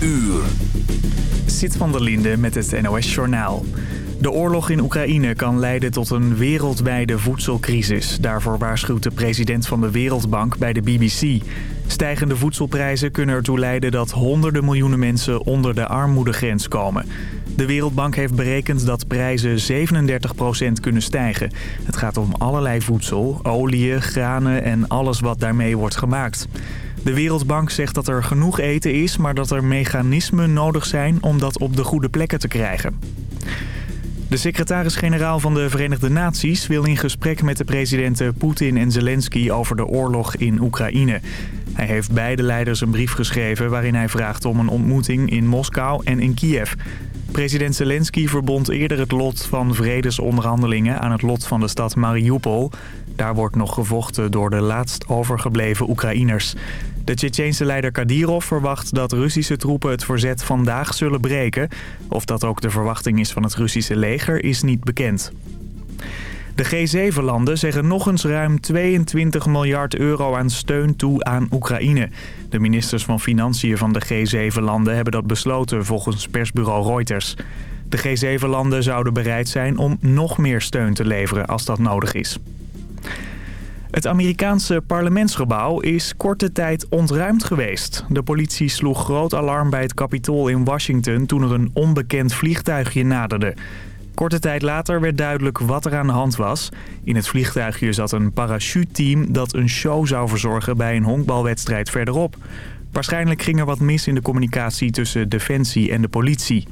uur. Zit van der Linde met het NOS-journaal. De oorlog in Oekraïne kan leiden tot een wereldwijde voedselcrisis. Daarvoor waarschuwt de president van de Wereldbank bij de BBC. Stijgende voedselprijzen kunnen ertoe leiden dat honderden miljoenen mensen onder de armoedegrens komen. De Wereldbank heeft berekend dat prijzen 37% kunnen stijgen. Het gaat om allerlei voedsel, olie, granen en alles wat daarmee wordt gemaakt. De Wereldbank zegt dat er genoeg eten is, maar dat er mechanismen nodig zijn om dat op de goede plekken te krijgen. De secretaris-generaal van de Verenigde Naties wil in gesprek met de presidenten Poetin en Zelensky over de oorlog in Oekraïne. Hij heeft beide leiders een brief geschreven waarin hij vraagt om een ontmoeting in Moskou en in Kiev. President Zelensky verbond eerder het lot van vredesonderhandelingen aan het lot van de stad Mariupol. Daar wordt nog gevochten door de laatst overgebleven Oekraïners. De Tsjetsjeense leider Kadyrov verwacht dat Russische troepen het verzet vandaag zullen breken. Of dat ook de verwachting is van het Russische leger is niet bekend. De G7-landen zeggen nog eens ruim 22 miljard euro aan steun toe aan Oekraïne. De ministers van Financiën van de G7-landen hebben dat besloten volgens persbureau Reuters. De G7-landen zouden bereid zijn om nog meer steun te leveren als dat nodig is. Het Amerikaanse parlementsgebouw is korte tijd ontruimd geweest. De politie sloeg groot alarm bij het Capitool in Washington toen er een onbekend vliegtuigje naderde. Korte tijd later werd duidelijk wat er aan de hand was. In het vliegtuigje zat een parachuteteam dat een show zou verzorgen bij een honkbalwedstrijd verderop. Waarschijnlijk ging er wat mis in de communicatie tussen Defensie en de politie.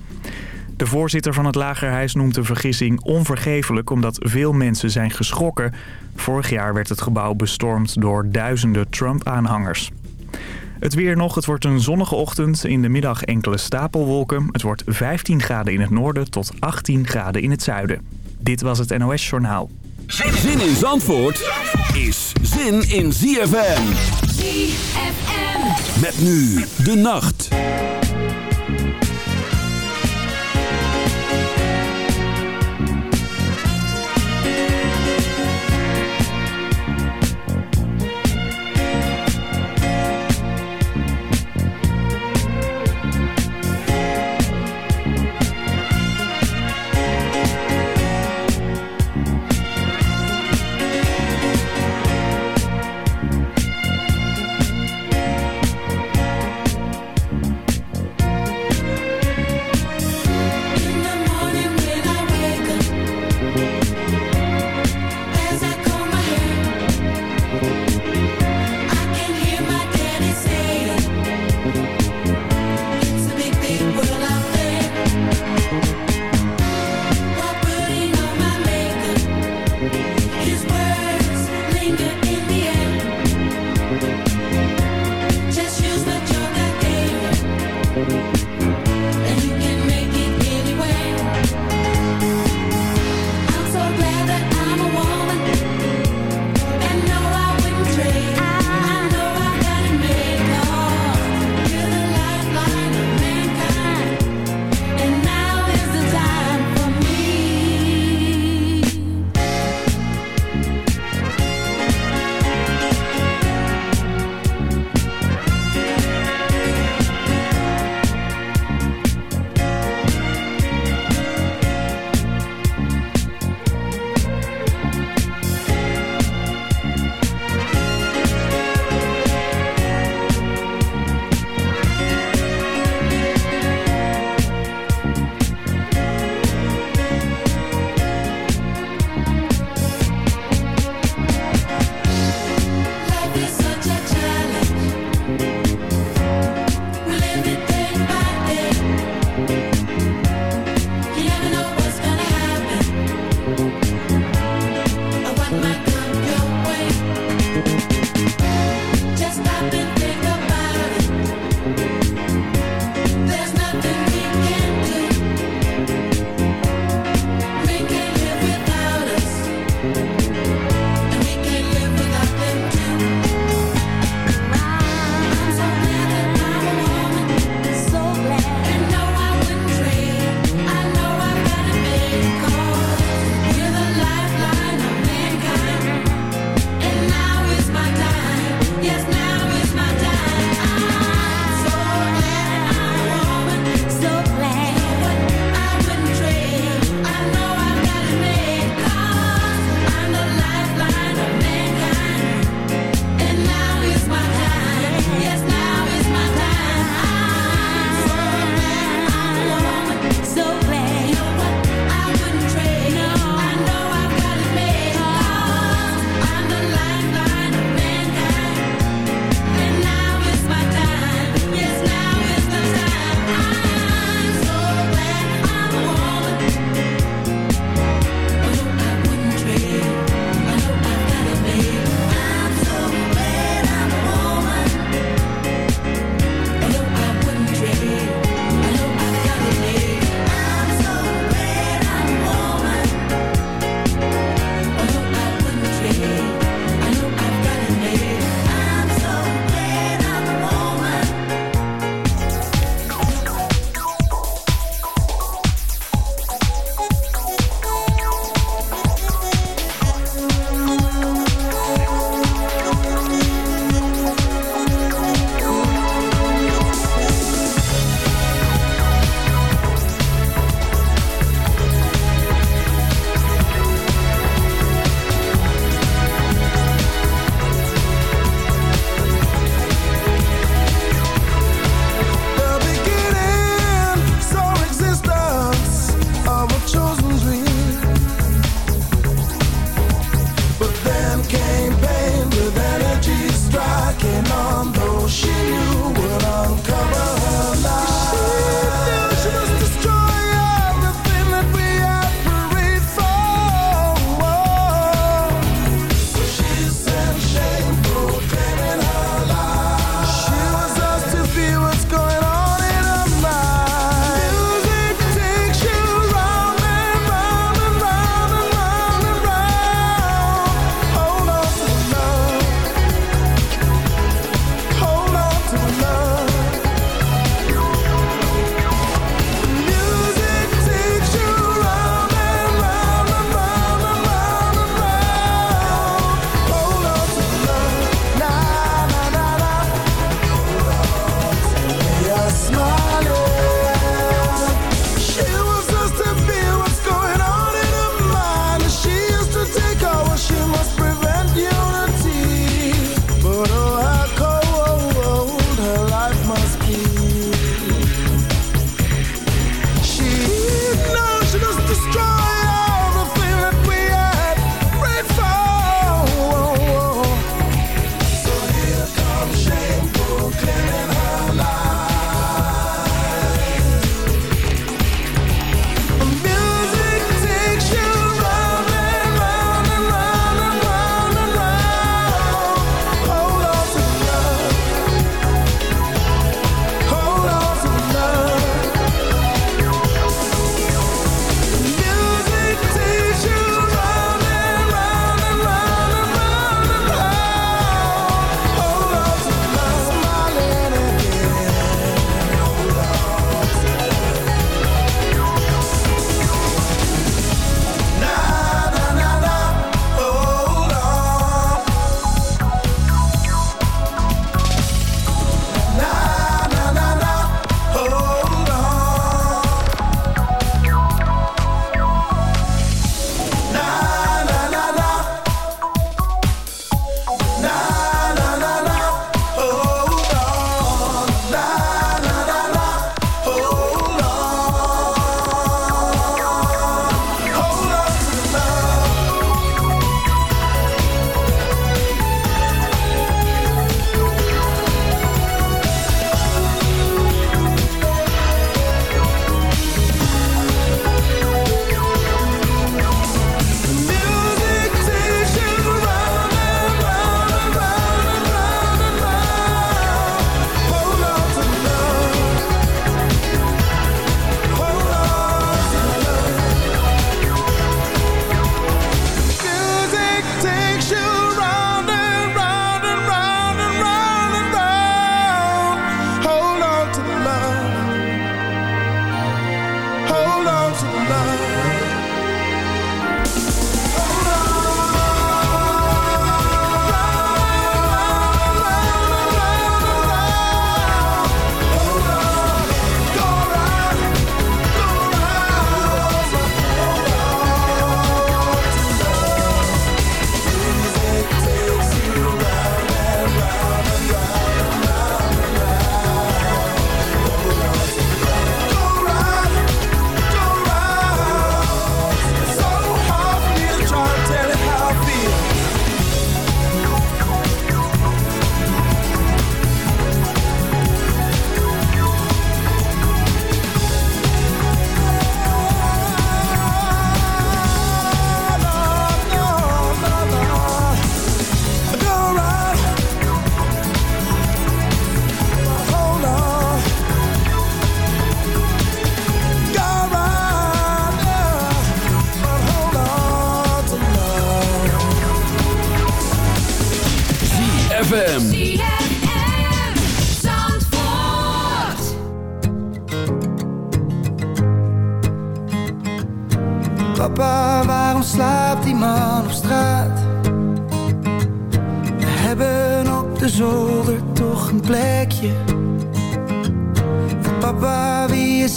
De voorzitter van het Lagerhuis noemt de vergissing onvergeeflijk omdat veel mensen zijn geschrokken. Vorig jaar werd het gebouw bestormd door duizenden Trump-aanhangers. Het weer nog, het wordt een zonnige ochtend. In de middag enkele stapelwolken. Het wordt 15 graden in het noorden tot 18 graden in het zuiden. Dit was het NOS Journaal. Zin in Zandvoort is zin in ZFM. ZFM. Met nu de nacht.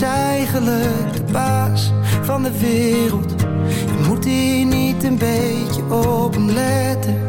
Is eigenlijk de baas van de wereld? Je moet hier niet een beetje op hem letten.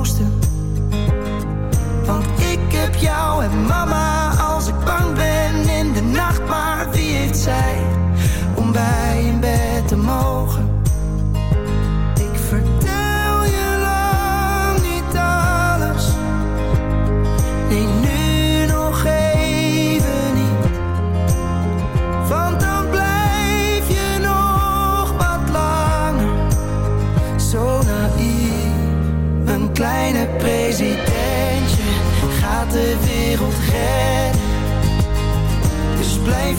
Heb jou en mama als ik bang ben in de nacht. Maar wie heeft zij om bij in bed te mogen?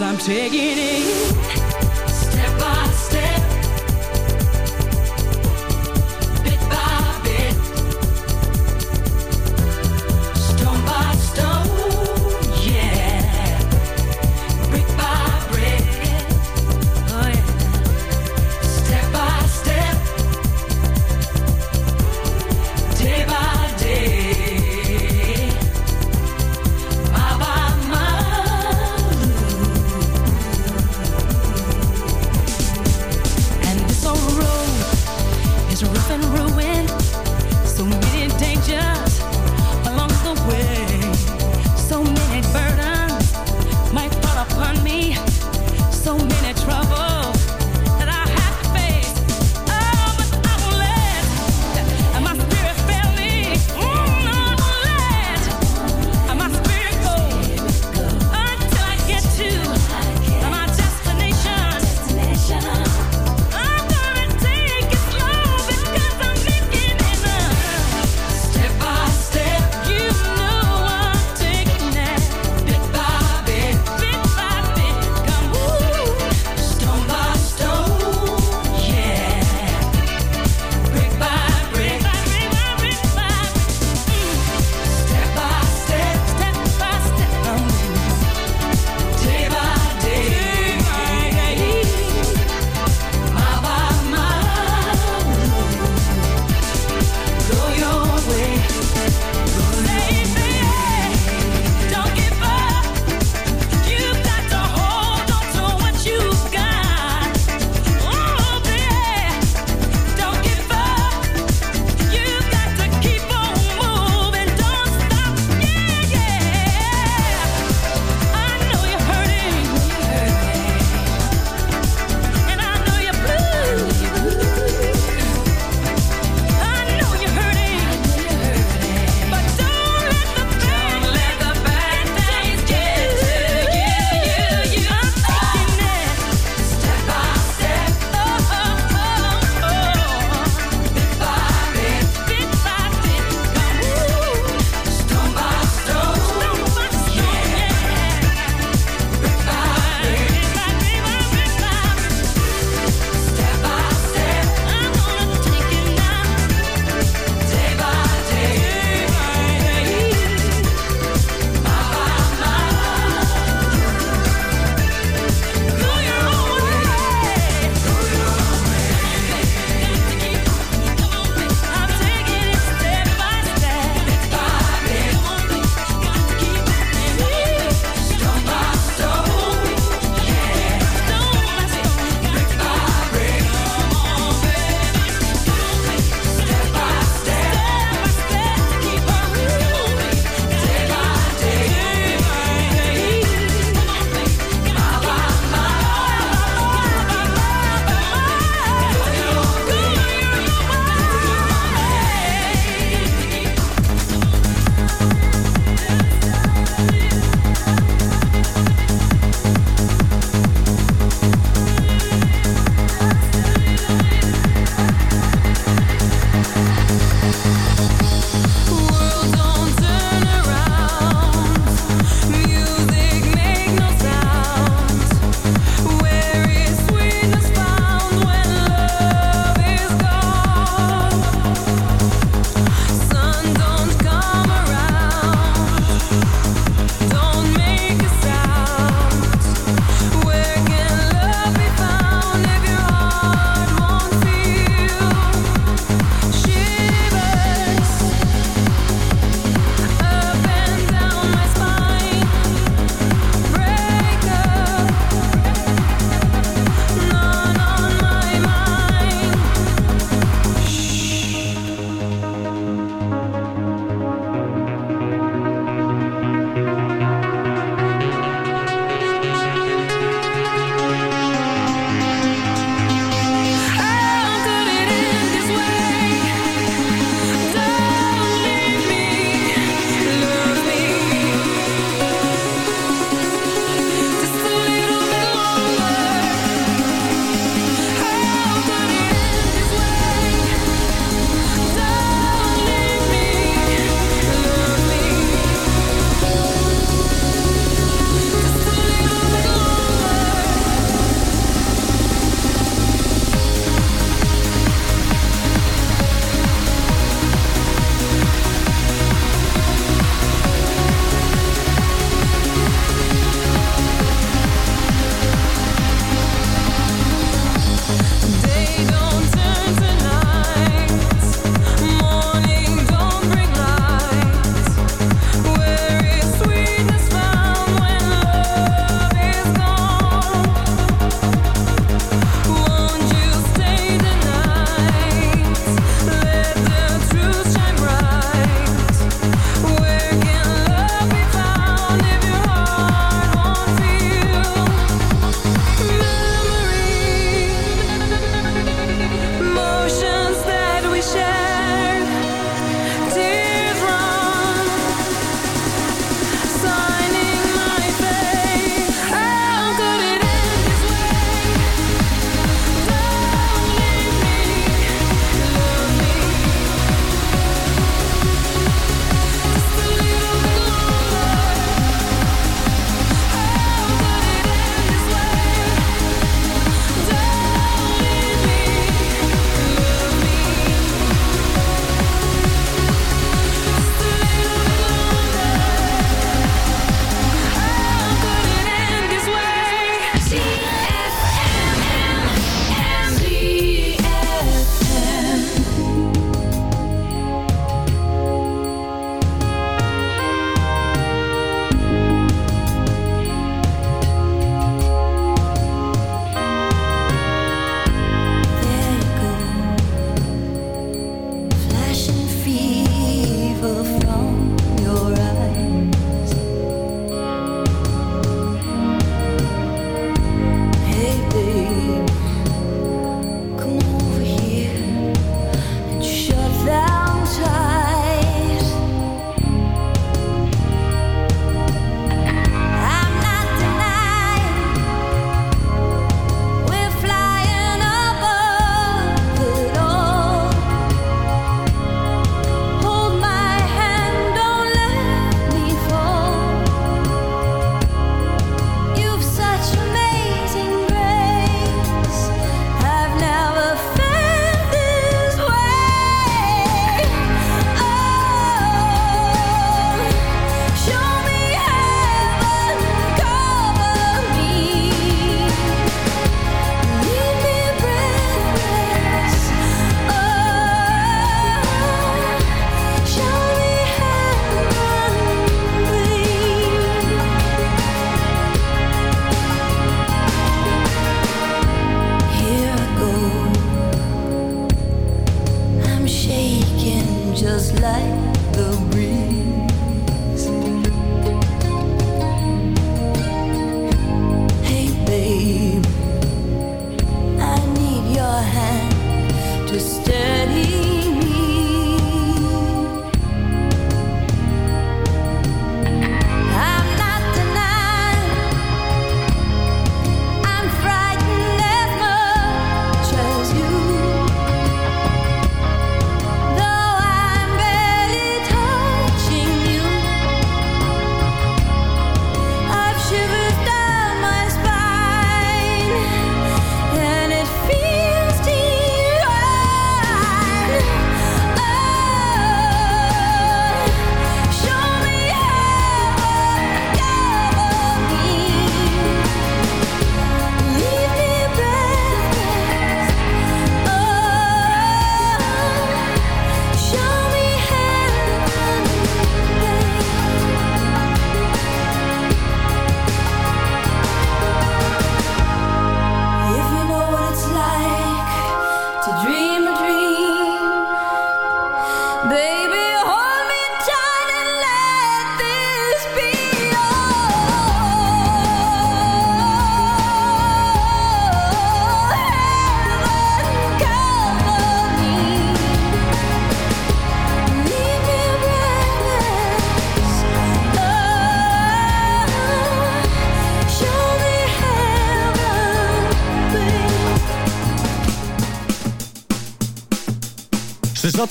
Cause I'm taking it.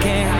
can't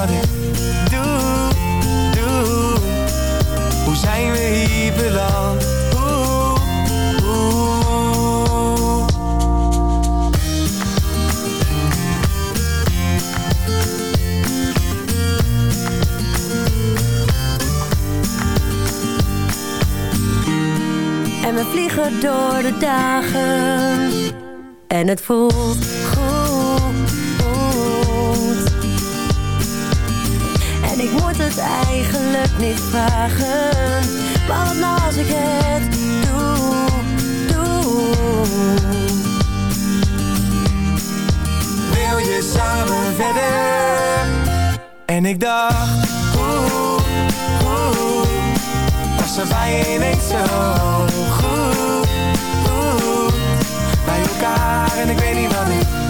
wat ik doe, doe Hoe zijn we hier beland. En we vliegen door de dagen. En het voelt goed. Eigenlijk niet vragen. Maar wat nou als ik het doe, doe. Wil je samen verder? En ik dacht Oeh, oeh Was er bij ineens zo goed Bij elkaar en ik weet niet wat ik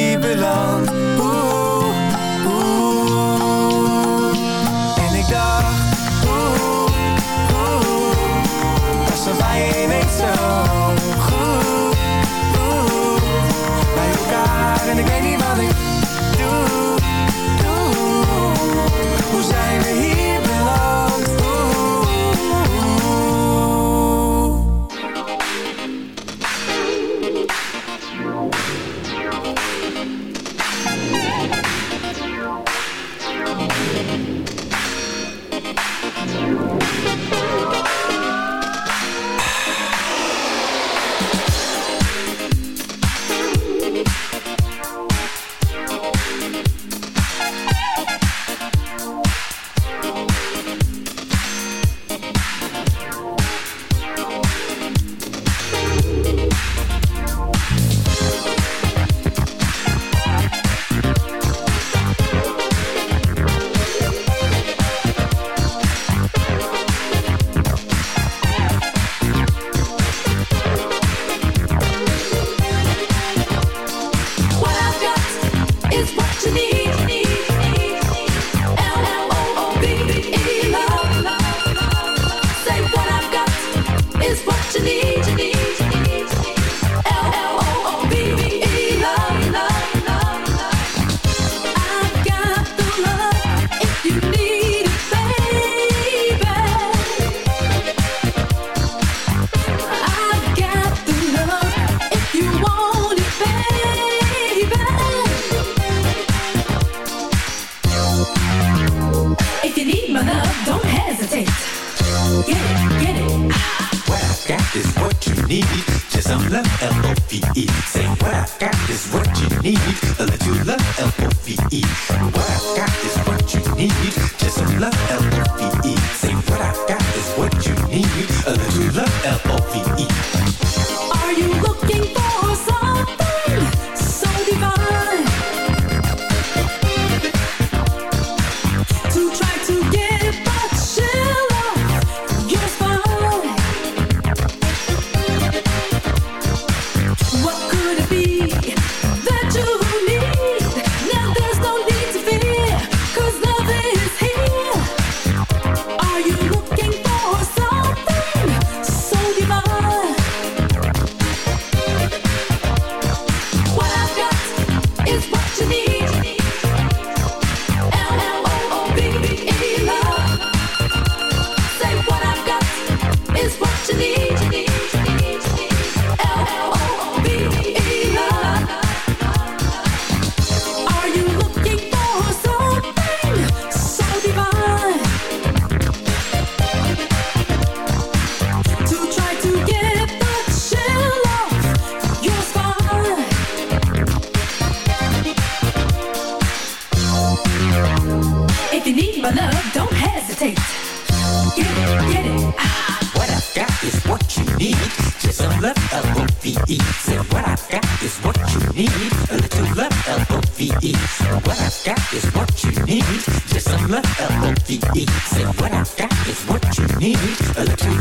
heat. Just some love, L-O-V-E. Say what I've got is what you need. Electric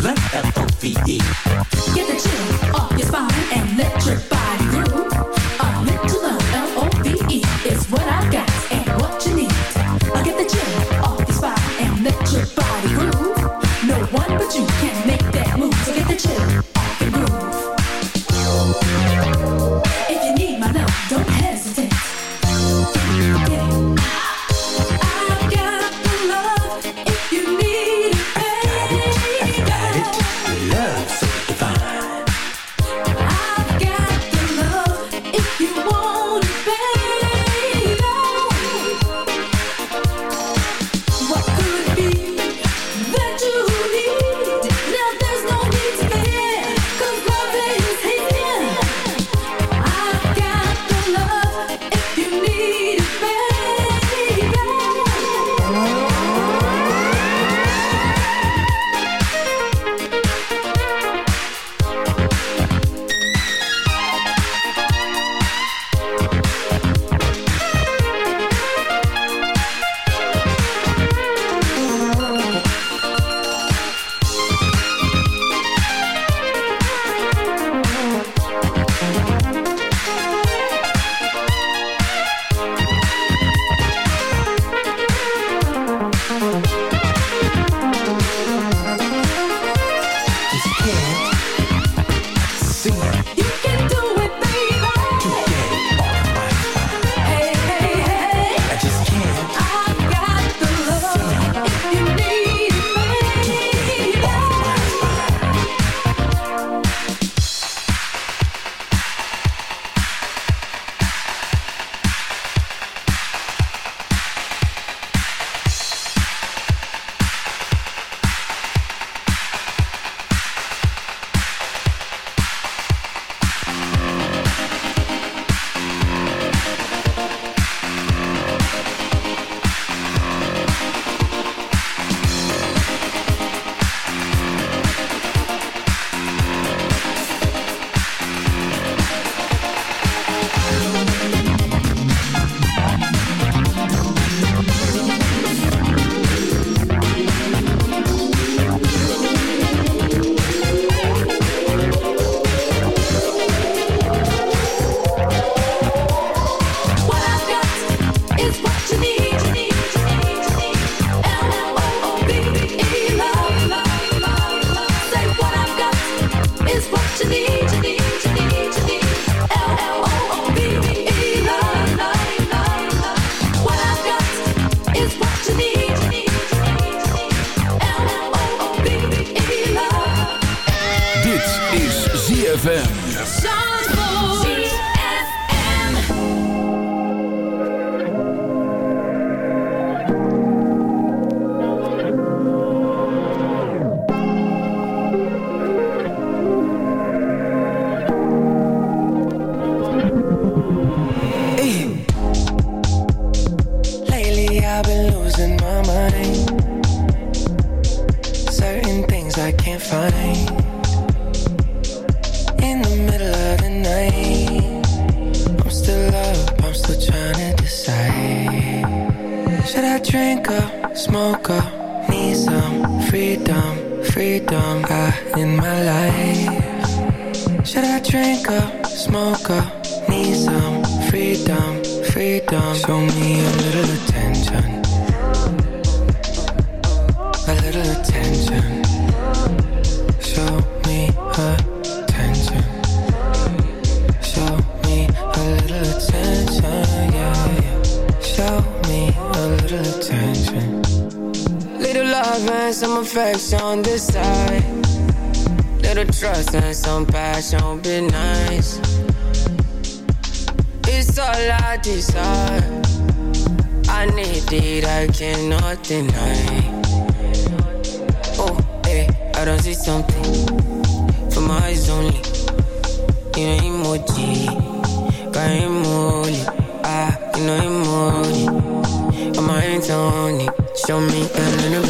nice, don't be nice. It's all I desire. I need it, I cannot deny. Oh, hey, I don't see something for my eyes only. You know emoji, got emoji. Ah, you know emoji. On my hands only, show me a little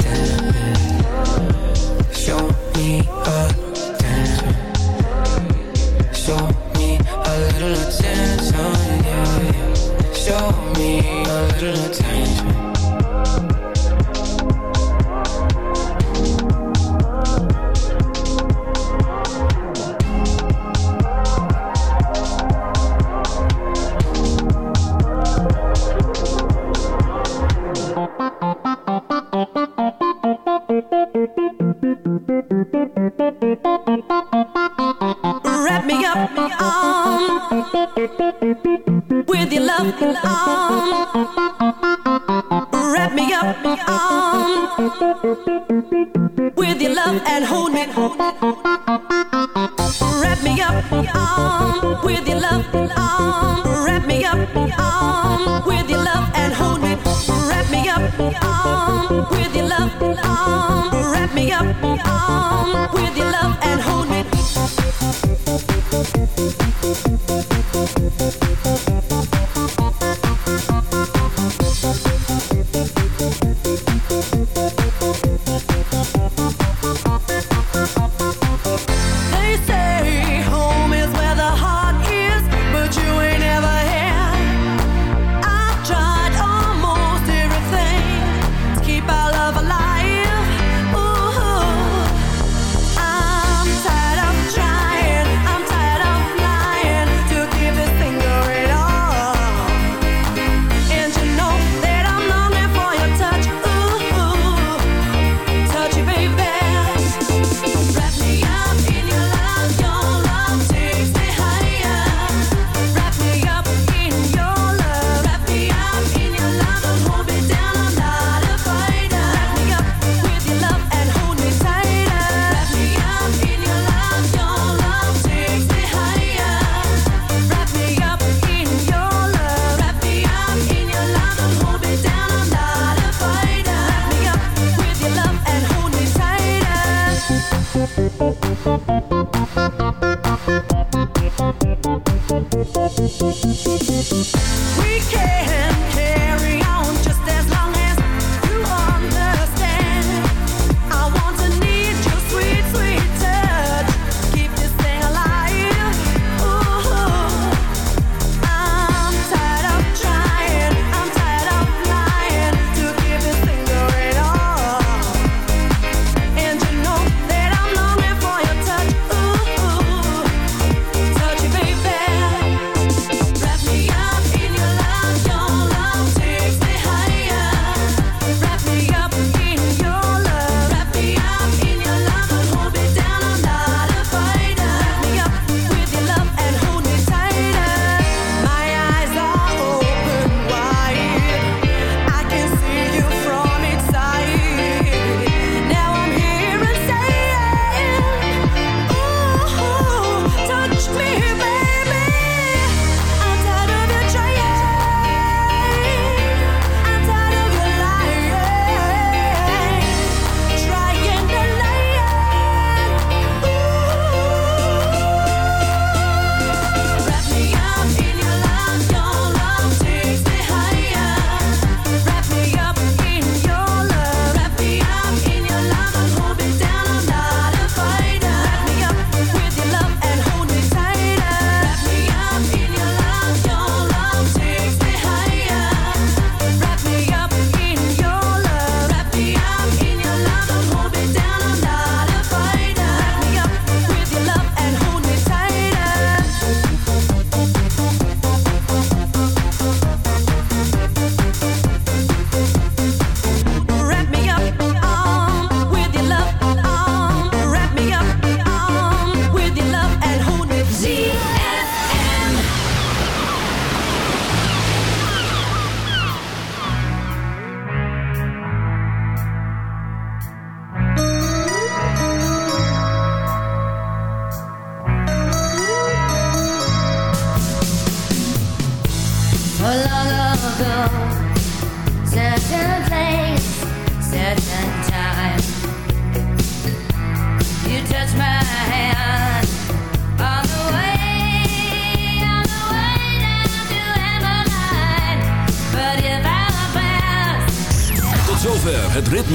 after the time